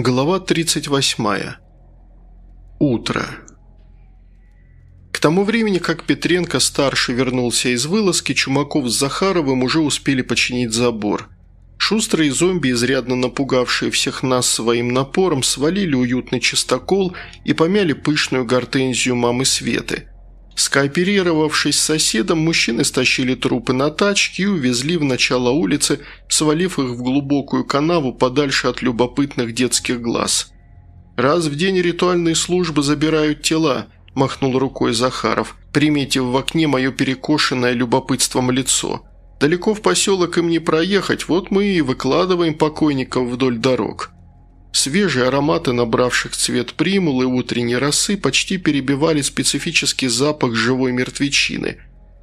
Глава 38. Утро. К тому времени, как Петренко-старший вернулся из вылазки, Чумаков с Захаровым уже успели починить забор. Шустрые зомби, изрядно напугавшие всех нас своим напором, свалили уютный чистокол и помяли пышную гортензию мамы Светы. Скооперировавшись с соседом, мужчины стащили трупы на тачки и увезли в начало улицы, свалив их в глубокую канаву подальше от любопытных детских глаз. «Раз в день ритуальные службы забирают тела», – махнул рукой Захаров, приметив в окне мое перекошенное любопытством лицо. «Далеко в поселок им не проехать, вот мы и выкладываем покойников вдоль дорог». Свежие ароматы набравших цвет примул и утренней росы почти перебивали специфический запах живой мертвечины.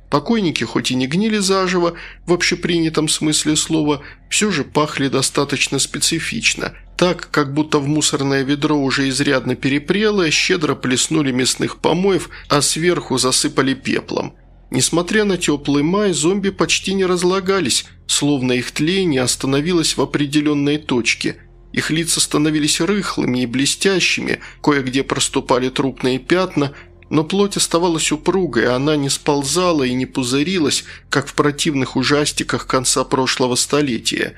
Покойники хоть и не гнили заживо, в общепринятом смысле слова, все же пахли достаточно специфично, так, как будто в мусорное ведро уже изрядно перепрело, щедро плеснули мясных помоев, а сверху засыпали пеплом. Несмотря на теплый май, зомби почти не разлагались, словно их тление остановилось в определенной точке – их лица становились рыхлыми и блестящими, кое-где проступали трупные пятна, но плоть оставалась упругой, она не сползала и не пузырилась, как в противных ужастиках конца прошлого столетия.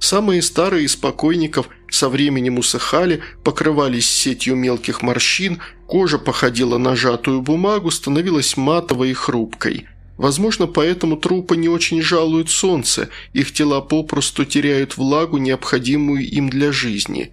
Самые старые из покойников со временем усыхали, покрывались сетью мелких морщин, кожа походила на сжатую бумагу, становилась матовой и хрупкой – Возможно, поэтому трупы не очень жалуют солнце, их тела попросту теряют влагу, необходимую им для жизни.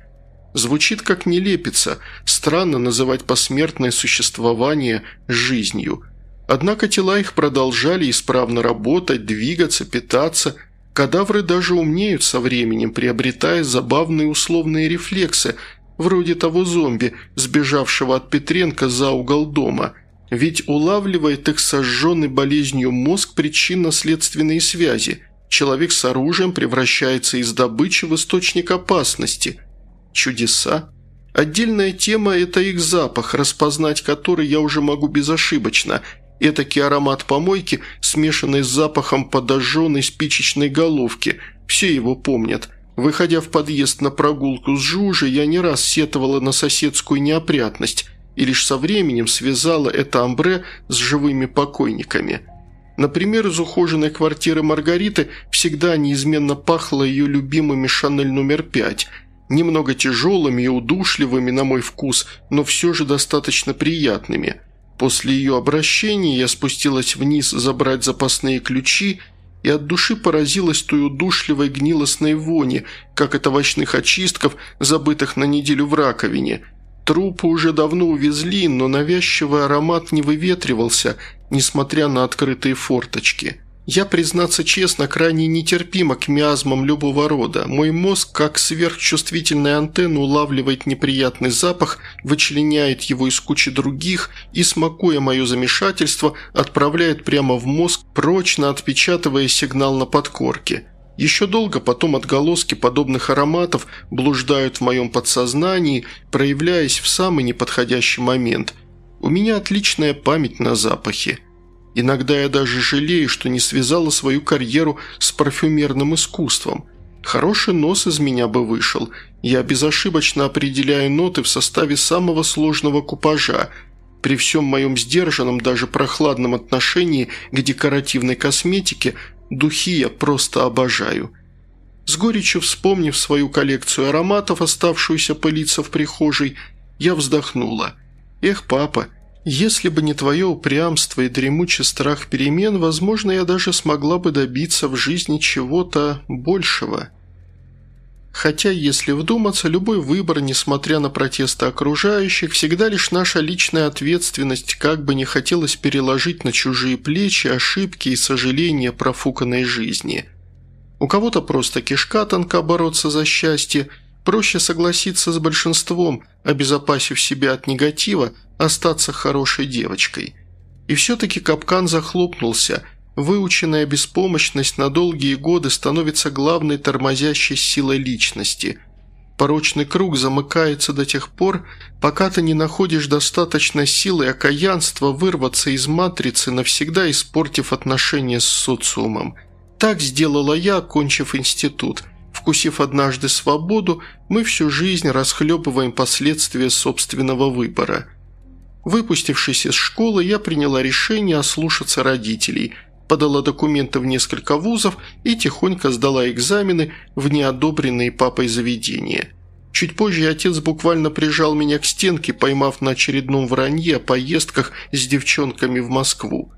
Звучит как нелепица, странно называть посмертное существование жизнью. Однако тела их продолжали исправно работать, двигаться, питаться. Кадавры даже умнеют со временем, приобретая забавные условные рефлексы, вроде того зомби, сбежавшего от Петренко за угол дома – ведь улавливает их сожженный болезнью мозг причинно-следственные связи. Человек с оружием превращается из добычи в источник опасности. Чудеса. Отдельная тема – это их запах, распознать который я уже могу безошибочно. Этакий аромат помойки, смешанный с запахом подожженной спичечной головки. Все его помнят. Выходя в подъезд на прогулку с Жужей, я не раз сетовала на соседскую неопрятность и лишь со временем связала это амбре с живыми покойниками. Например, из ухоженной квартиры Маргариты всегда неизменно пахло ее любимыми «Шанель номер пять», немного тяжелыми и удушливыми на мой вкус, но все же достаточно приятными. После ее обращения я спустилась вниз забрать запасные ключи и от души поразилась той удушливой гнилостной вони, как от овощных очистков, забытых на неделю в раковине – Трупы уже давно увезли, но навязчивый аромат не выветривался, несмотря на открытые форточки. Я, признаться честно, крайне нетерпима к миазмам любого рода. Мой мозг, как сверхчувствительная антенна, улавливает неприятный запах, вычленяет его из кучи других и, смакуя мое замешательство, отправляет прямо в мозг, прочно отпечатывая сигнал на подкорке – еще долго потом отголоски подобных ароматов блуждают в моем подсознании, проявляясь в самый неподходящий момент. У меня отличная память на запахи. Иногда я даже жалею, что не связала свою карьеру с парфюмерным искусством. Хороший нос из меня бы вышел. Я безошибочно определяю ноты в составе самого сложного купажа. При всем моем сдержанном, даже прохладном отношении к декоративной косметике – Духи я просто обожаю. С горечью вспомнив свою коллекцию ароматов, оставшуюся пылиться в прихожей, я вздохнула. «Эх, папа, если бы не твое упрямство и дремучий страх перемен, возможно, я даже смогла бы добиться в жизни чего-то большего». Хотя, если вдуматься, любой выбор, несмотря на протесты окружающих, всегда лишь наша личная ответственность, как бы не хотелось переложить на чужие плечи ошибки и сожаления профуканной жизни. У кого-то просто кишка тонка бороться за счастье, проще согласиться с большинством, обезопасив себя от негатива, остаться хорошей девочкой. И все-таки капкан захлопнулся – Выученная беспомощность на долгие годы становится главной тормозящей силой личности. Порочный круг замыкается до тех пор, пока ты не находишь достаточно силы и окаянства вырваться из матрицы, навсегда испортив отношения с социумом. Так сделала я, окончив институт. Вкусив однажды свободу, мы всю жизнь расхлебываем последствия собственного выбора. Выпустившись из школы, я приняла решение ослушаться родителей, подала документы в несколько вузов и тихонько сдала экзамены в неодобренные папой заведения. Чуть позже отец буквально прижал меня к стенке, поймав на очередном вранье о поездках с девчонками в Москву.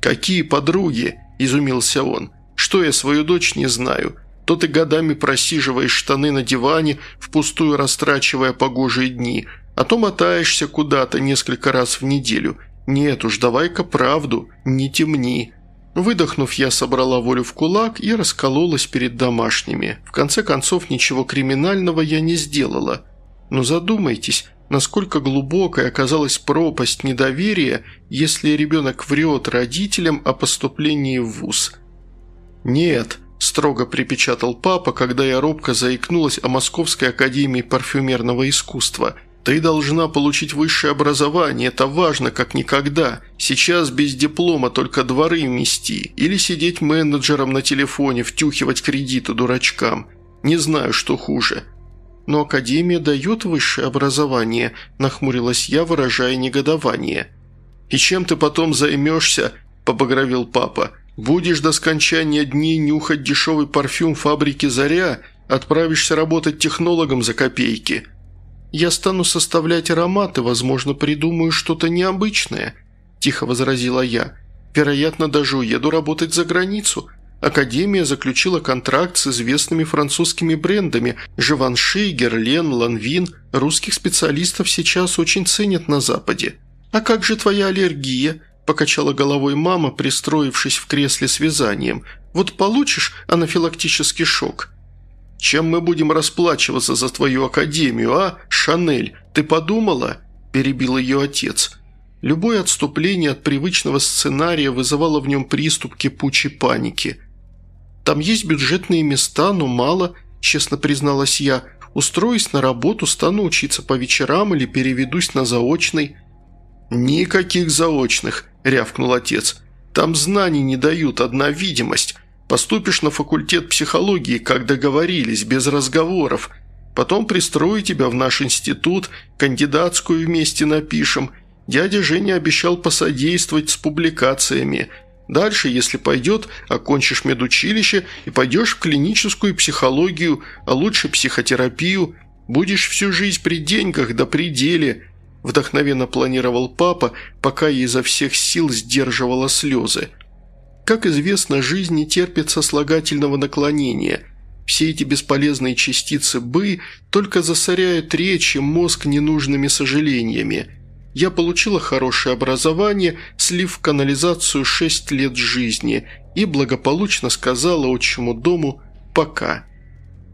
«Какие подруги?» – изумился он. «Что я свою дочь не знаю? то ты годами просиживаешь штаны на диване, впустую растрачивая погожие дни, а то мотаешься куда-то несколько раз в неделю. Нет уж, давай-ка правду, не темни». Выдохнув, я собрала волю в кулак и раскололась перед домашними. В конце концов, ничего криминального я не сделала. Но задумайтесь, насколько глубокой оказалась пропасть недоверия, если ребенок врет родителям о поступлении в ВУЗ. «Нет», – строго припечатал папа, когда я робко заикнулась о Московской академии парфюмерного искусства. «Ты должна получить высшее образование, это важно как никогда. Сейчас без диплома только дворы мести. Или сидеть менеджером на телефоне, втюхивать кредиты дурачкам. Не знаю, что хуже». «Но академия дает высшее образование», – нахмурилась я, выражая негодование. «И чем ты потом займешься?» – побагровил папа. Будешь до скончания дней нюхать дешевый парфюм фабрики «Заря», отправишься работать технологом за копейки. Я стану составлять ароматы, возможно, придумаю что-то необычное», – тихо возразила я. «Вероятно, даже уеду работать за границу. Академия заключила контракт с известными французскими брендами Живанши, Герлен, Ланвин. Русских специалистов сейчас очень ценят на Западе. А как же твоя аллергия?» – покачала головой мама, пристроившись в кресле с вязанием. «Вот получишь анафилактический шок». «Чем мы будем расплачиваться за твою академию, а, Шанель? Ты подумала?» – перебил ее отец. Любое отступление от привычного сценария вызывало в нем приступ кипучей паники. «Там есть бюджетные места, но мало», – честно призналась я. «Устроюсь на работу, стану учиться по вечерам или переведусь на заочный». «Никаких заочных», – рявкнул отец. «Там знаний не дают, одна видимость. Поступишь на факультет психологии, как договорились, без разговоров. Потом пристрою тебя в наш институт, кандидатскую вместе напишем. Дядя Женя обещал посодействовать с публикациями. Дальше, если пойдет, окончишь медучилище и пойдешь в клиническую психологию, а лучше психотерапию. Будешь всю жизнь при деньгах да при деле вдохновенно планировал папа, пока я изо всех сил сдерживала слезы. Как известно, жизнь не терпит сослагательного наклонения. Все эти бесполезные частицы «бы» только засоряют речь и мозг ненужными сожалениями. Я получила хорошее образование, слив в канализацию шесть лет жизни и благополучно сказала отчему дому «пока».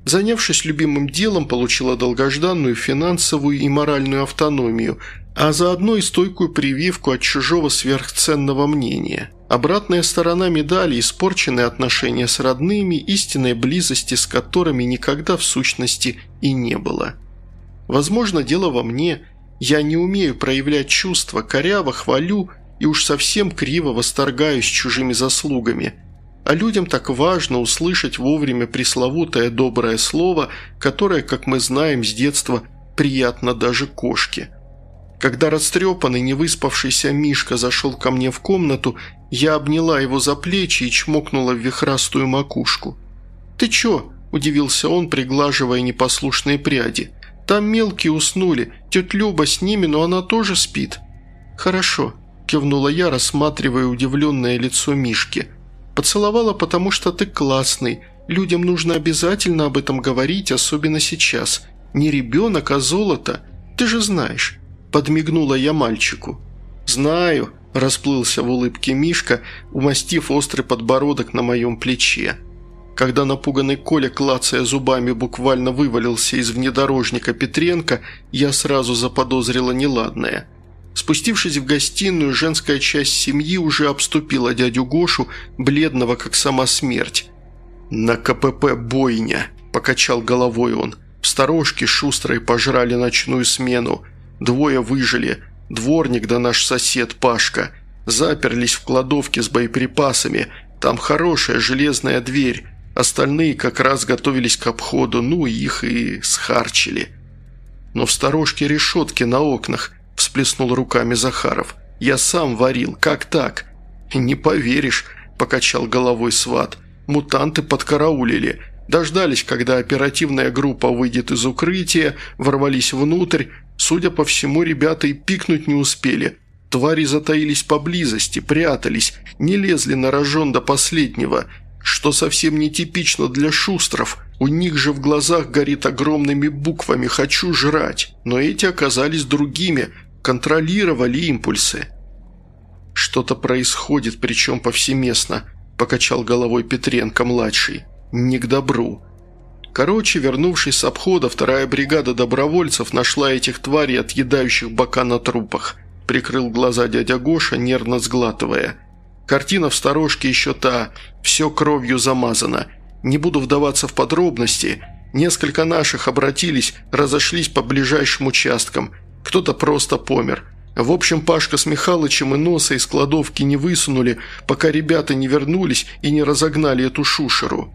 Занявшись любимым делом, получила долгожданную финансовую и моральную автономию, а заодно и стойкую прививку от чужого сверхценного мнения. Обратная сторона медали – испорченные отношения с родными, истинной близости с которыми никогда в сущности и не было. Возможно, дело во мне. Я не умею проявлять чувства, коряво хвалю и уж совсем криво восторгаюсь чужими заслугами – а людям так важно услышать вовремя пресловутое доброе слово, которое, как мы знаем с детства, приятно даже кошке. Когда растрепанный, невыспавшийся Мишка зашел ко мне в комнату, я обняла его за плечи и чмокнула в вихрастую макушку. «Ты чё?» – удивился он, приглаживая непослушные пряди. «Там мелкие уснули, тетя Люба с ними, но она тоже спит». «Хорошо», – кивнула я, рассматривая удивленное лицо Мишки – Поцеловала, потому что ты классный. Людям нужно обязательно об этом говорить, особенно сейчас. Не ребенок, а золото. Ты же знаешь». Подмигнула я мальчику. «Знаю», – расплылся в улыбке Мишка, умастив острый подбородок на моем плече. Когда напуганный Коля, клацая зубами, буквально вывалился из внедорожника Петренко, я сразу заподозрила неладное – Спустившись в гостиную, женская часть семьи уже обступила дядю Гошу, бледного как сама смерть. «На КПП бойня», – покачал головой он. В сторожке шустрые пожрали ночную смену. Двое выжили. Дворник да наш сосед Пашка. Заперлись в кладовке с боеприпасами. Там хорошая железная дверь. Остальные как раз готовились к обходу, ну их и схарчили. Но в сторожке решетки на окнах, всплеснул руками Захаров. Я сам варил, как так? Не поверишь, покачал головой сват. Мутанты подкараулили. Дождались, когда оперативная группа выйдет из укрытия, ворвались внутрь. Судя по всему, ребята и пикнуть не успели. Твари затаились поблизости, прятались, не лезли на рожон до последнего, что совсем нетипично для шустров. У них же в глазах горит огромными буквами «Хочу жрать», но эти оказались другими, контролировали импульсы. «Что-то происходит, причем повсеместно», – покачал головой Петренко-младший. «Не к добру». Короче, вернувшись с обхода, вторая бригада добровольцев нашла этих тварей, отъедающих бока на трупах. Прикрыл глаза дядя Гоша, нервно сглатывая. Картина в сторожке еще та, все кровью замазано. Не буду вдаваться в подробности. Несколько наших обратились, разошлись по ближайшим участкам. Кто-то просто помер. В общем, Пашка с Михалычем и носа из кладовки не высунули, пока ребята не вернулись и не разогнали эту шушеру.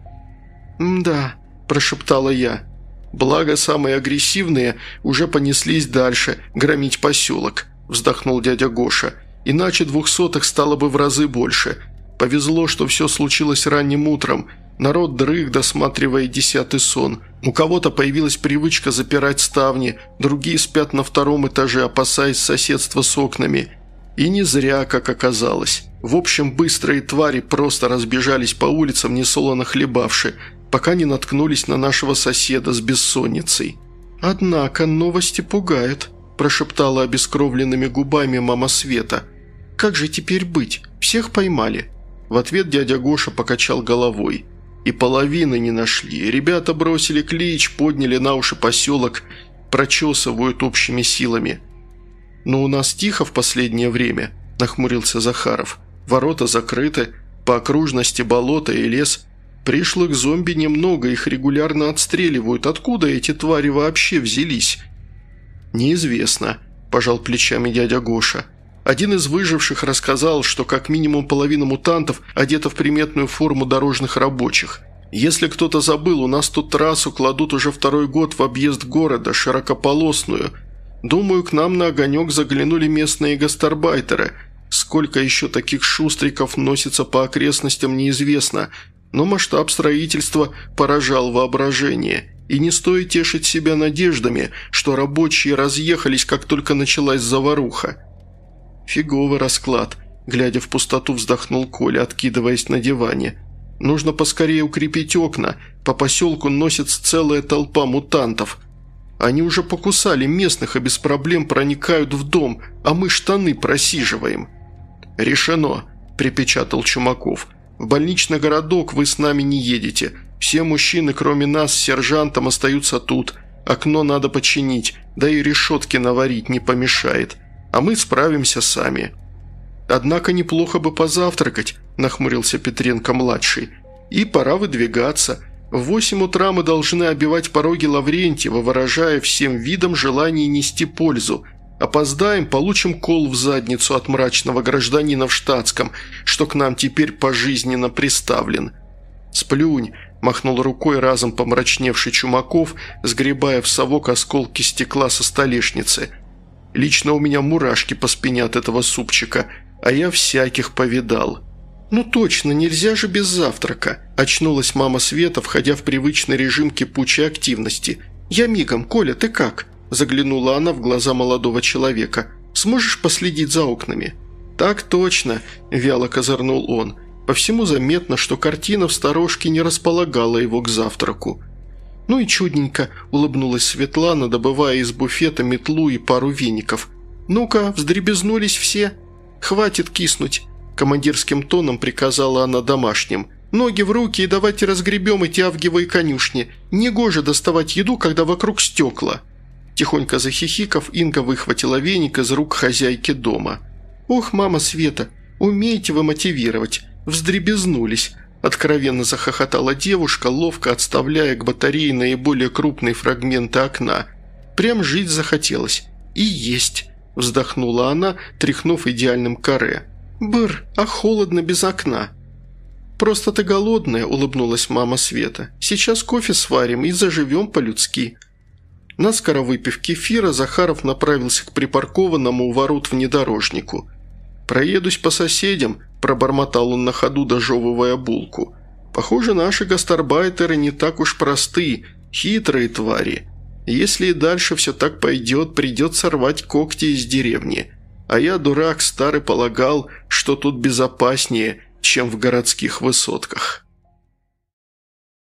«Да», – прошептала я. Благо, самые агрессивные уже понеслись дальше, громить поселок, вздохнул дядя Гоша. Иначе двухсотых стало бы в разы больше. Повезло, что все случилось ранним утром – Народ дрых, досматривая десятый сон. У кого-то появилась привычка запирать ставни, другие спят на втором этаже, опасаясь соседства с окнами. И не зря, как оказалось. В общем, быстрые твари просто разбежались по улицам, несолоно хлебавши, пока не наткнулись на нашего соседа с бессонницей. «Однако новости пугают», – прошептала обескровленными губами мама Света. «Как же теперь быть? Всех поймали?» В ответ дядя Гоша покачал головой – и половины не нашли. Ребята бросили клич, подняли на уши поселок, прочесывают общими силами. «Но у нас тихо в последнее время», – нахмурился Захаров. «Ворота закрыты, по окружности болото и лес. Пришлых зомби немного, их регулярно отстреливают. Откуда эти твари вообще взялись?» «Неизвестно», – пожал плечами дядя Гоша. Один из выживших рассказал, что как минимум половина мутантов одета в приметную форму дорожных рабочих. Если кто-то забыл, у нас тут трассу кладут уже второй год в объезд города, широкополосную. Думаю, к нам на огонек заглянули местные гастарбайтеры. Сколько еще таких шустриков носится по окрестностям, неизвестно, но масштаб строительства поражал воображение. И не стоит тешить себя надеждами, что рабочие разъехались, как только началась заваруха. «Фиговый расклад», – глядя в пустоту, вздохнул Коля, откидываясь на диване. «Нужно поскорее укрепить окна. По поселку носится целая толпа мутантов. Они уже покусали местных и без проблем проникают в дом, а мы штаны просиживаем». «Решено», – припечатал Чумаков. «В больничный городок вы с нами не едете. Все мужчины, кроме нас, с сержантом остаются тут. Окно надо починить, да и решетки наварить не помешает» а мы справимся сами». «Однако неплохо бы позавтракать», – нахмурился Петренко-младший. «И пора выдвигаться. В восемь утра мы должны обивать пороги Лаврентьева, выражая всем видом желание нести пользу. Опоздаем, получим кол в задницу от мрачного гражданина в штатском, что к нам теперь пожизненно приставлен». «Сплюнь», – махнул рукой разом помрачневший Чумаков, сгребая в совок осколки стекла со столешницы – Лично у меня мурашки по спине от этого супчика, а я всяких повидал». «Ну точно, нельзя же без завтрака», – очнулась мама Света, входя в привычный режим кипучей активности. «Я мигом, Коля, ты как?» – заглянула она в глаза молодого человека. «Сможешь последить за окнами?» «Так точно», – вяло козырнул он. По всему заметно, что картина в сторожке не располагала его к завтраку. «Ну и чудненько», – улыбнулась Светлана, добывая из буфета метлу и пару веников. «Ну-ка, вздребезнулись все?» «Хватит киснуть», – командирским тоном приказала она домашним. «Ноги в руки и давайте разгребем эти авгиевые конюшни. Негоже доставать еду, когда вокруг стекла». Тихонько захихиков, Инга выхватила веник из рук хозяйки дома. «Ох, мама Света, умеете вы мотивировать. Вздребезнулись. Откровенно захохотала девушка, ловко отставляя к батарее наиболее крупные фрагменты окна. Прям жить захотелось. И есть, вздохнула она, тряхнув идеальным каре. «Бр, а холодно без окна». «Просто ты голодная», – улыбнулась мама Света. «Сейчас кофе сварим и заживем по-людски». Наскоро выпив кефира, Захаров направился к припаркованному у ворот внедорожнику. «Проедусь по соседям», – пробормотал он на ходу, дожевывая булку. «Похоже, наши гастарбайтеры не так уж просты, хитрые твари. Если и дальше все так пойдет, придется рвать когти из деревни. А я, дурак старый, полагал, что тут безопаснее, чем в городских высотках».